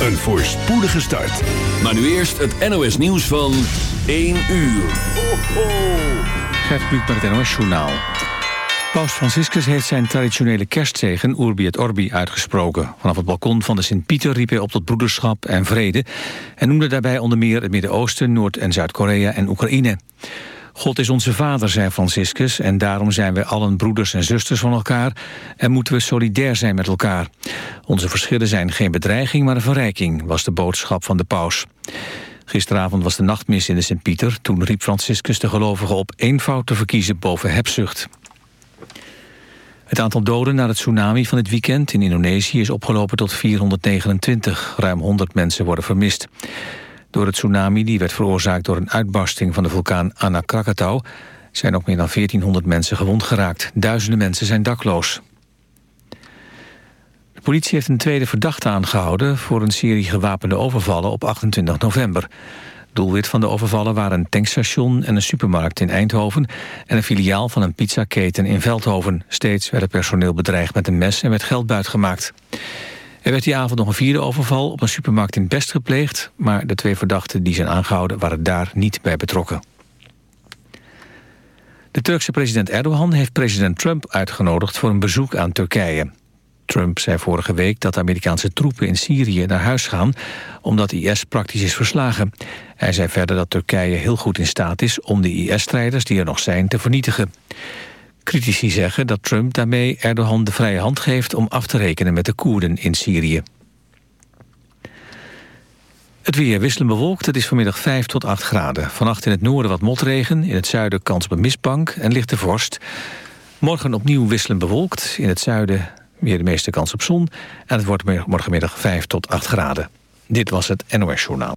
een voorspoedige start. Maar nu eerst het NOS nieuws van 1 uur. Ho. Gert Kluk met het NOS Journaal. Paus Franciscus heeft zijn traditionele kerstzegen Urbi et Orbi uitgesproken. Vanaf het balkon van de Sint-Pieter riep hij op tot broederschap en vrede... en noemde daarbij onder meer het Midden-Oosten, Noord- en Zuid-Korea en Oekraïne. God is onze vader, zei Franciscus, en daarom zijn wij allen broeders en zusters van elkaar en moeten we solidair zijn met elkaar. Onze verschillen zijn geen bedreiging, maar een verrijking, was de boodschap van de paus. Gisteravond was de nachtmis in de Sint-Pieter. Toen riep Franciscus de gelovigen op eenvoud te verkiezen boven hebzucht. Het aantal doden na het tsunami van het weekend in Indonesië is opgelopen tot 429. Ruim 100 mensen worden vermist. Door het tsunami, die werd veroorzaakt door een uitbarsting van de vulkaan Anak Krakatau, zijn ook meer dan 1400 mensen gewond geraakt. Duizenden mensen zijn dakloos. De politie heeft een tweede verdachte aangehouden... voor een serie gewapende overvallen op 28 november. Doelwit van de overvallen waren een tankstation en een supermarkt in Eindhoven... en een filiaal van een pizzaketen in Veldhoven. Steeds werd het personeel bedreigd met een mes en werd geld buitgemaakt. Er werd die avond nog een vierde overval op een supermarkt in Best gepleegd... maar de twee verdachten die zijn aangehouden waren daar niet bij betrokken. De Turkse president Erdogan heeft president Trump uitgenodigd voor een bezoek aan Turkije. Trump zei vorige week dat Amerikaanse troepen in Syrië naar huis gaan... omdat IS praktisch is verslagen. Hij zei verder dat Turkije heel goed in staat is om de IS-strijders die er nog zijn te vernietigen. Critici zeggen dat Trump daarmee Erdogan de vrije hand geeft... om af te rekenen met de Koerden in Syrië. Het weer wisselen bewolkt. Het is vanmiddag 5 tot 8 graden. Vannacht in het noorden wat motregen. In het zuiden kans op een mistbank en lichte vorst. Morgen opnieuw wisselen bewolkt. In het zuiden weer de meeste kans op zon. En het wordt morgenmiddag 5 tot 8 graden. Dit was het NOS Journaal.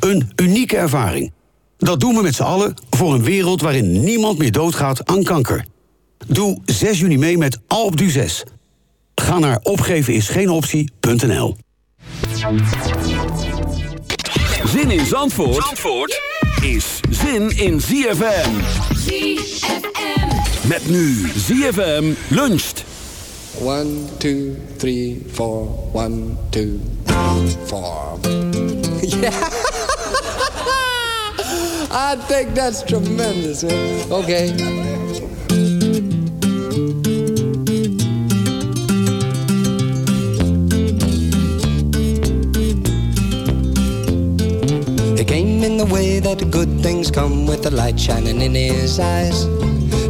Een unieke ervaring. Dat doen we met z'n allen voor een wereld waarin niemand meer doodgaat aan kanker. Doe 6 juni mee met Alpe d'Huez. Ga naar opgevenisgeenoptie.nl Zin in Zandvoort, Zandvoort is zin in ZFM. ZFM. Met nu ZFM luncht. One, two, three, four. One, two, four. Yeah. I think that's tremendous, man. Okay. It came in the way that good things come with the light shining in his eyes.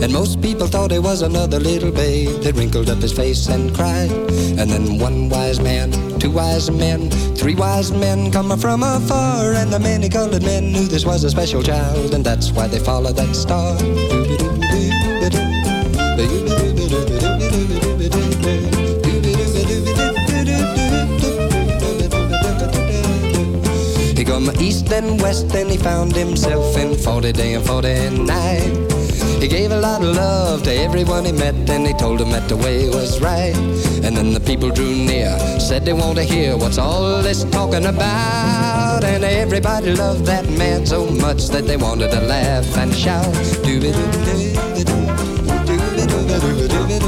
And most people thought he was another little babe that wrinkled up his face and cried. And then one wise man, two wise men, three wise men come from afar. And the many colored men knew this was a special child, and that's why they followed that star. He come east and west and he found himself in 40 day and 40 night. He gave a lot of love to everyone he met and he told them that the way was right. And then the people drew near, said they want to hear what's all this talking about. And everybody loved that man so much that they wanted to laugh and shout. But a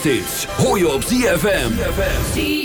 Kersthits hoor je op ZFM. ZFM.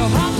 So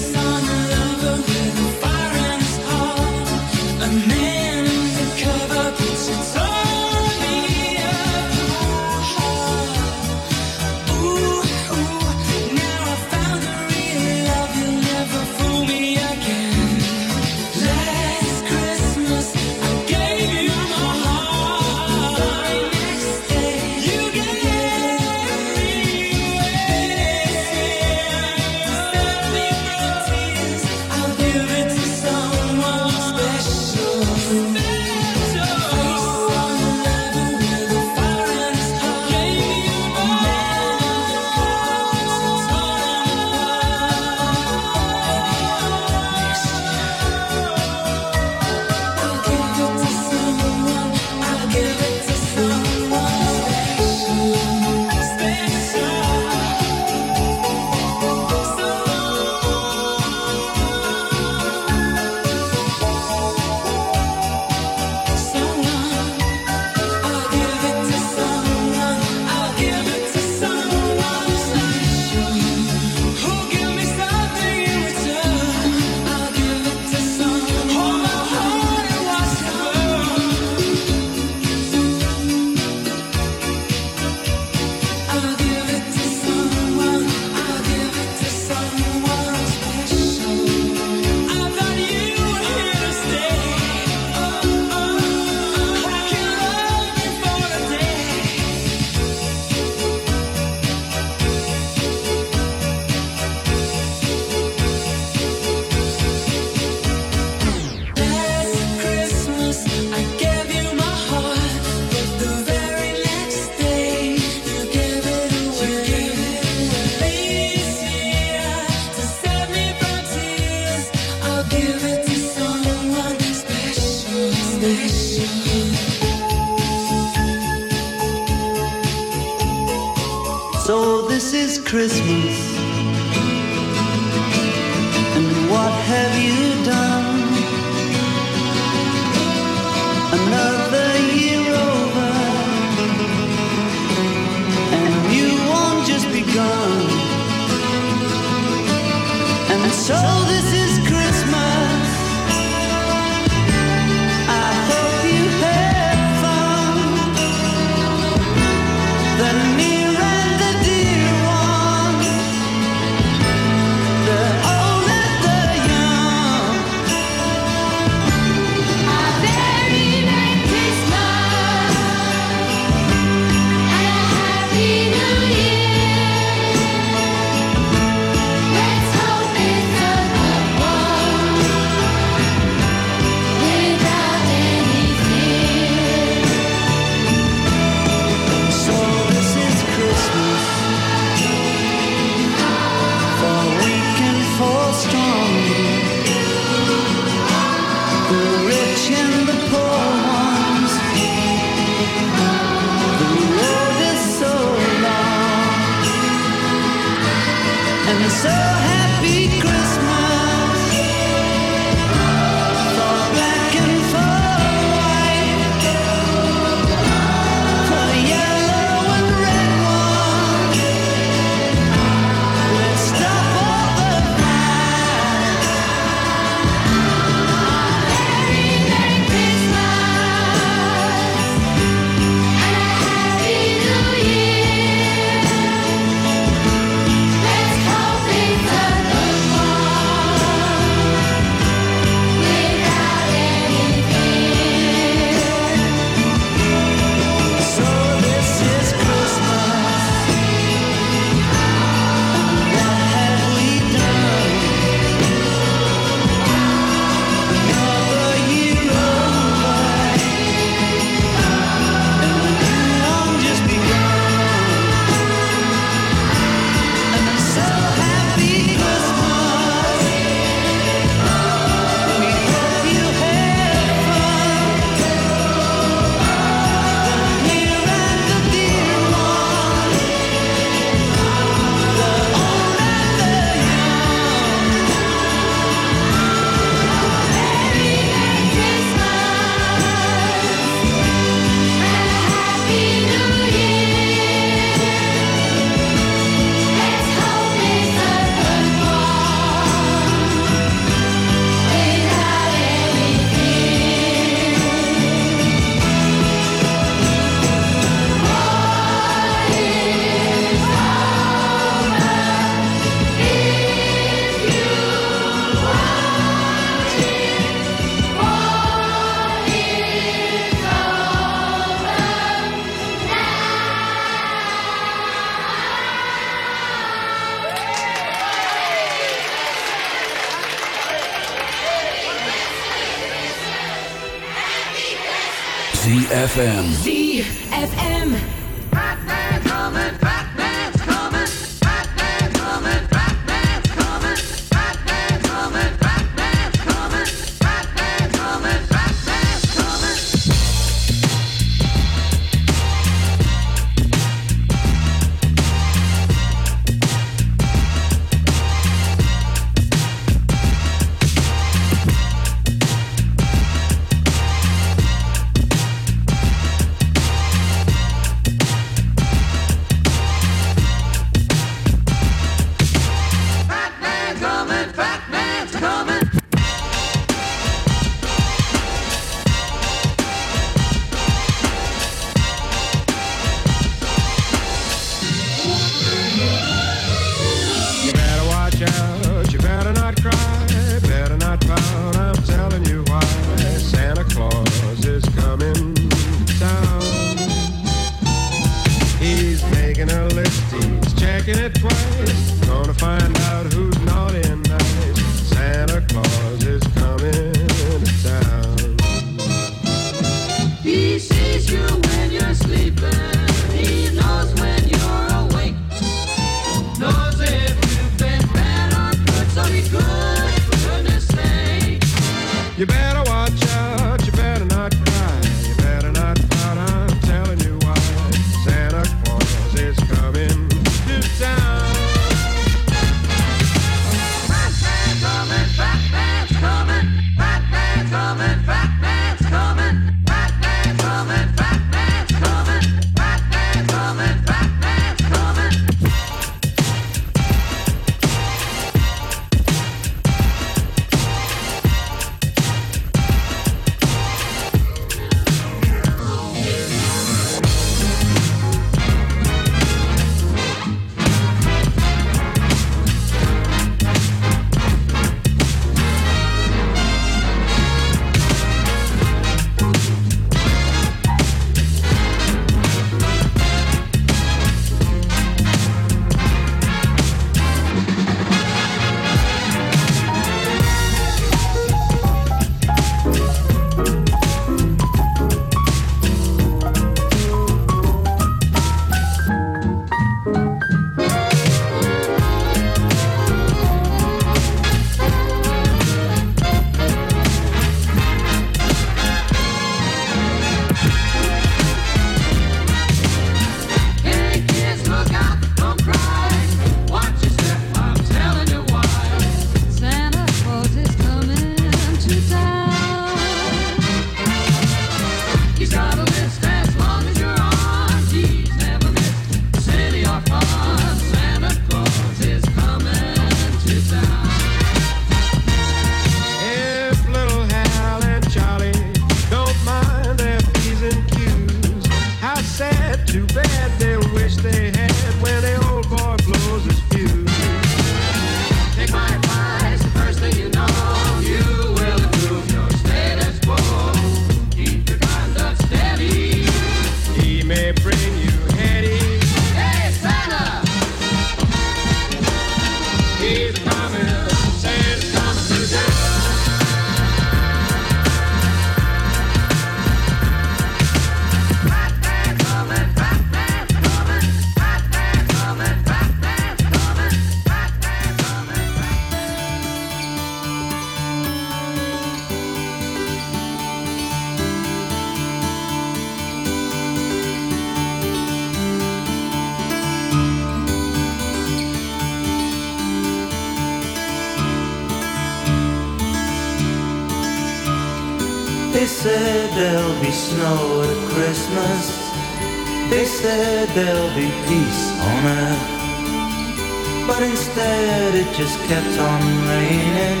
But instead it just kept on raining.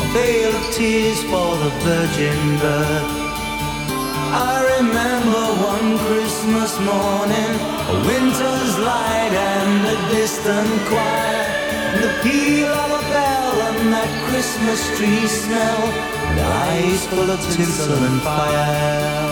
A veil of tears for the virgin birth. I remember one Christmas morning, a winter's light and a distant choir, the peal of a bell and that Christmas tree smell, and eyes full of tinsel and fire.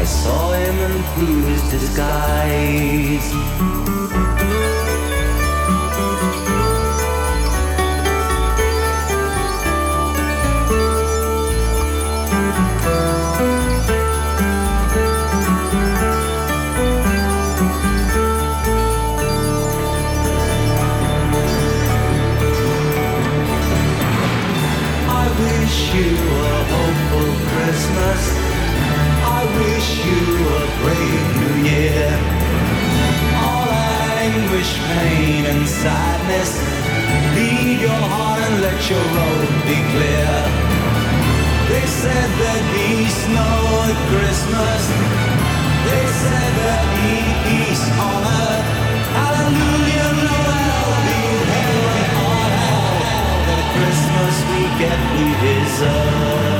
I saw him and through his disguise. You a brave new year. All anguish, pain, and sadness. Lead your heart and let your road be clear. They said there'd be snow at Christmas. They said there'd be peace on earth. Hallelujah, Noel, be heaven on hell. The Christmas we get we deserve.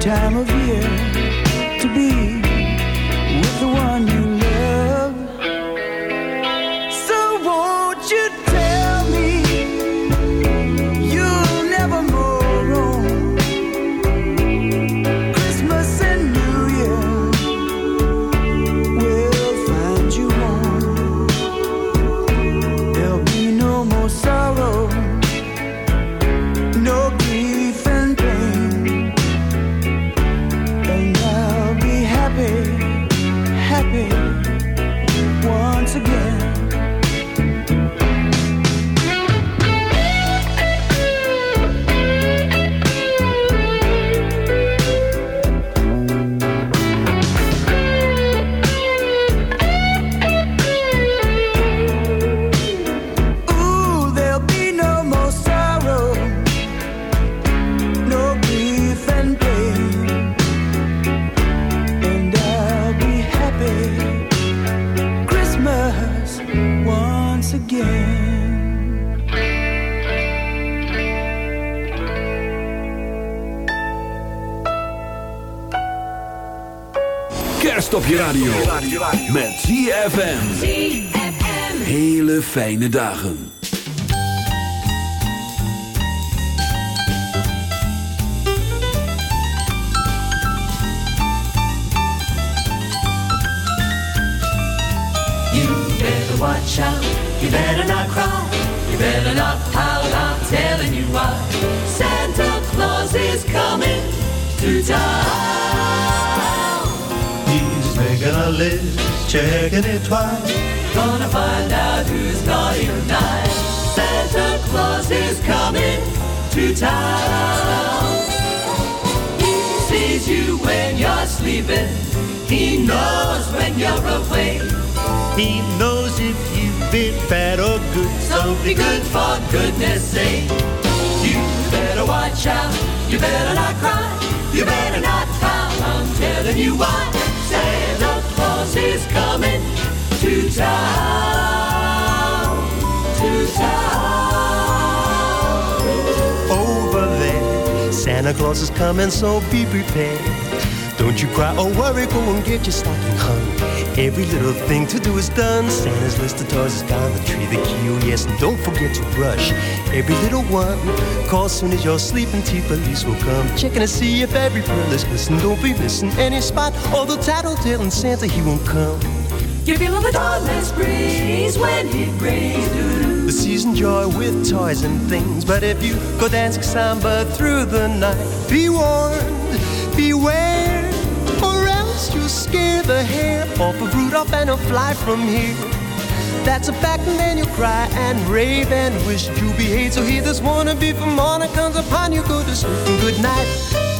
Time of year Kerst op je radio. Met ZFM. Hele fijne dagen. You better watch out. You better not cry. You better not pout. I'm telling you why. Santa Claus is coming to town. List, checking it twice. Gonna find out who's naughty or nice. Santa Claus is coming to town. He sees you when you're sleeping. He knows when you're awake. He knows if you've been bad or good. So be good for goodness sake. You better watch out. You better not cry. You better not pout. I'm telling you why. Claus is coming to town. To town. Over there, Santa Claus is coming, so be prepared. Don't you cry or worry, go and get your stocking hung. Every little thing to do is done. Santa's list of toys is down the tree, the key, oh yes, and don't forget to brush every little one. Call soon as you're sleeping, tea police will come. Checking to see if every pearl is glisten. Don't be missing any spot, although tattletale and Santa, he won't come. Give you feel the dawnless breeze when he brings doo The season joy with toys and things. But if you go dancing samba through the night, be warned, beware, or you'll scare the hair off of Rudolph and he'll fly from here. That's a fact, and then you'll cry and rave and wish you be behave. So hear this wannabe from morning comes upon you. Go to sleep and good night.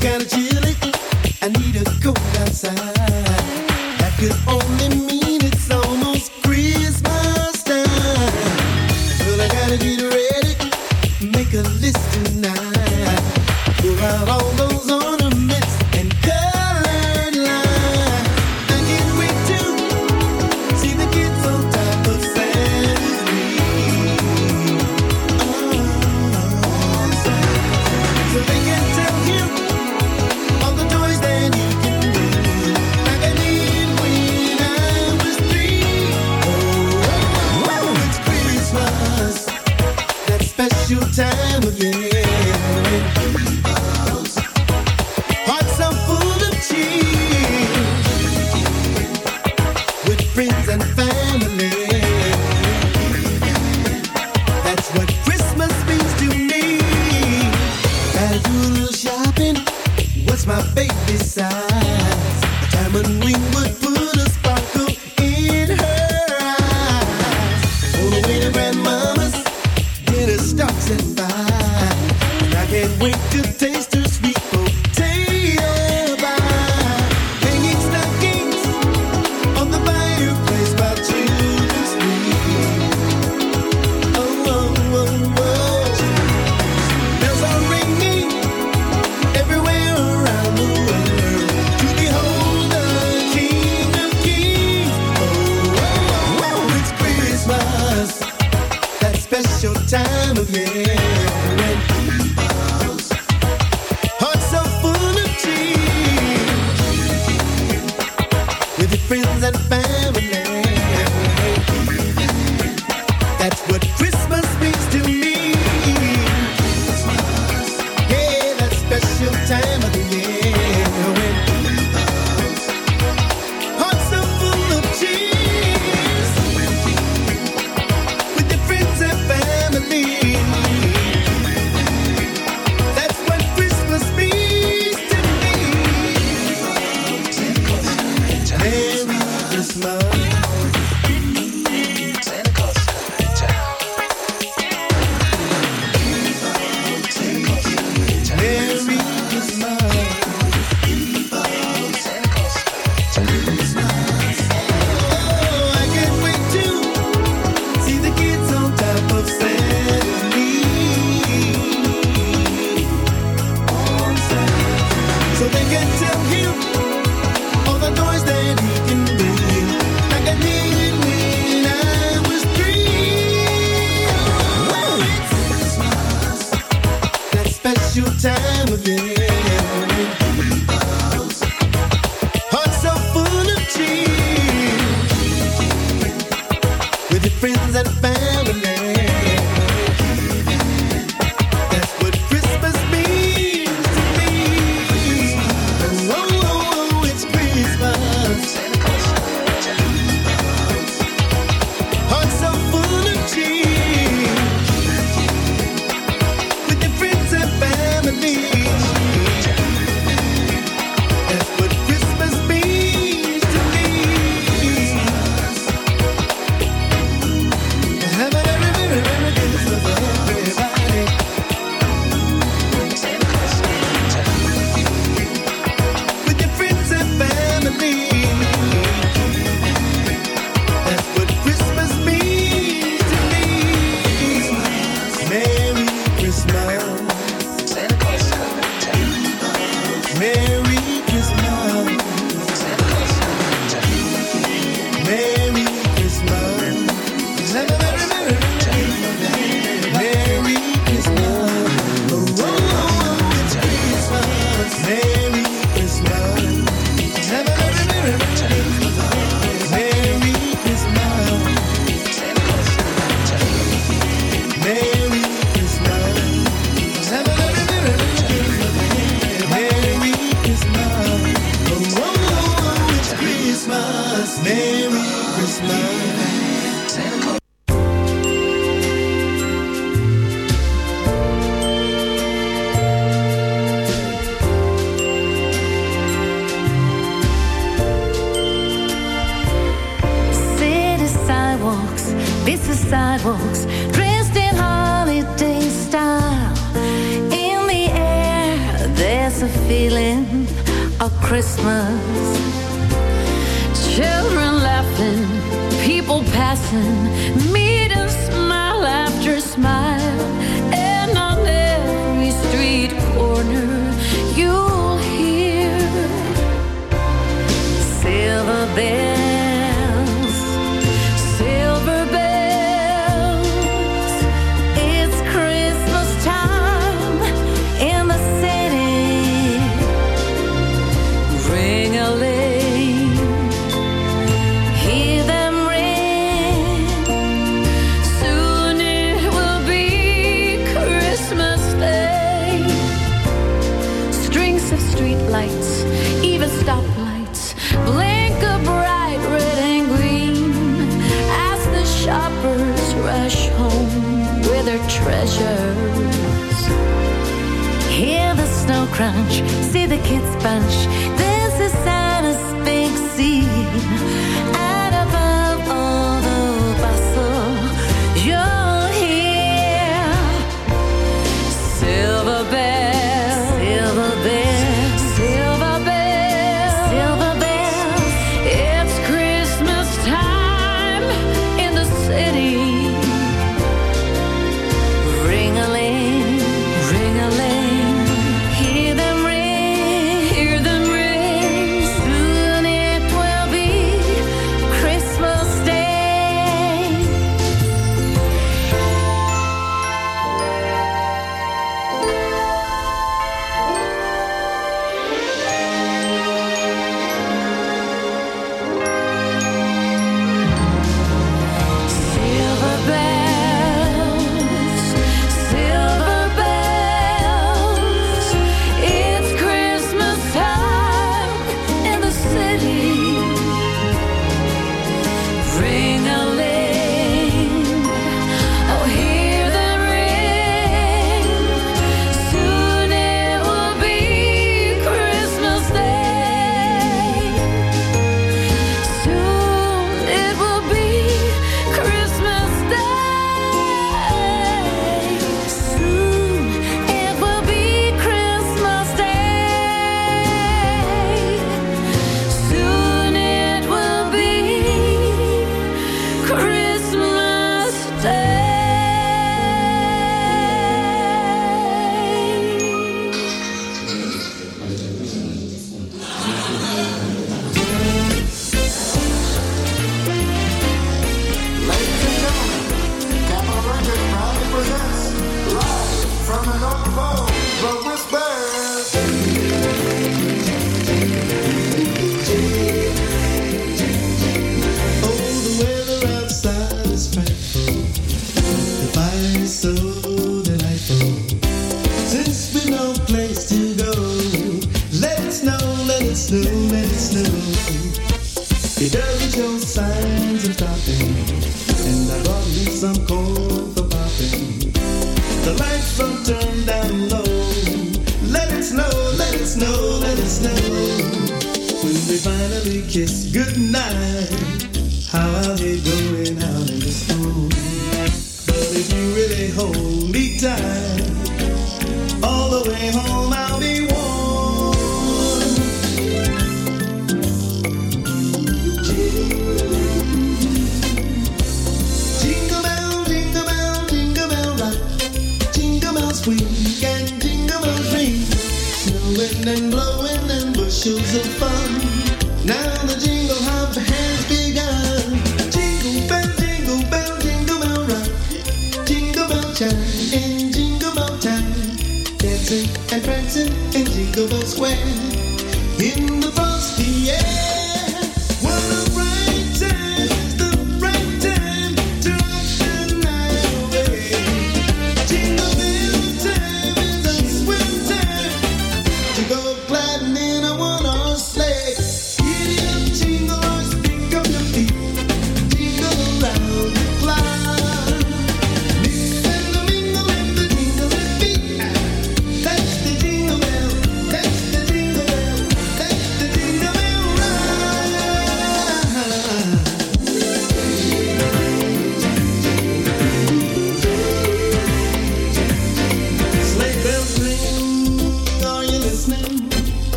kinda chilly. I need a cold outside. That could only kids bunch.